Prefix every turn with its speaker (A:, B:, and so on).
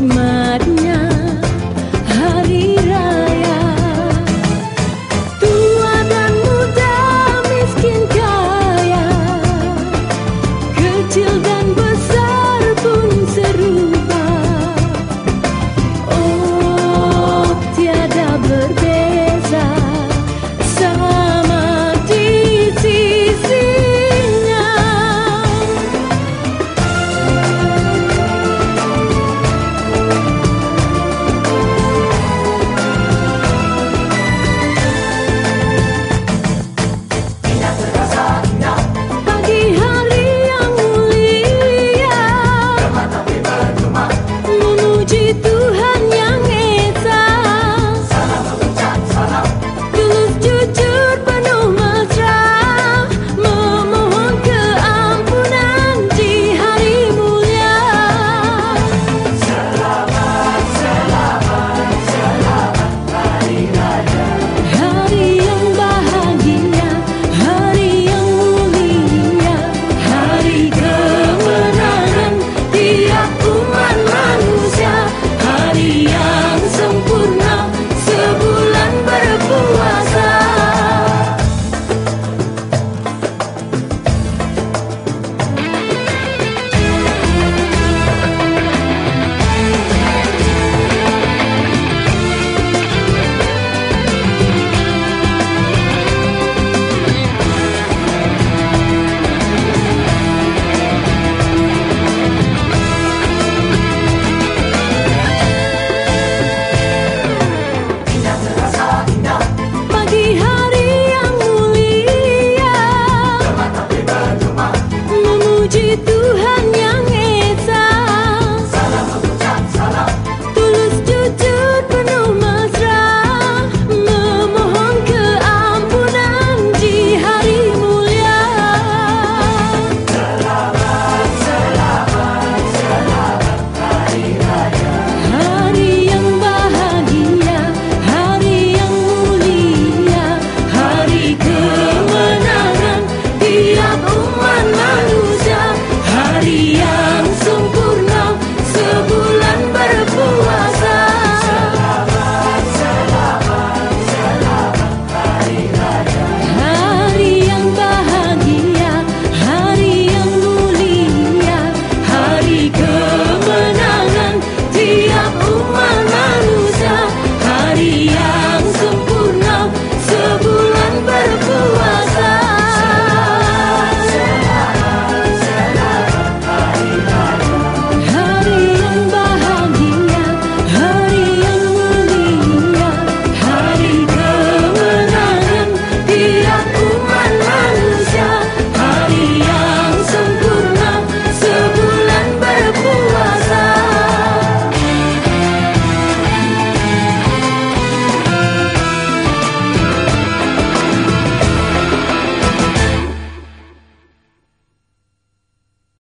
A: my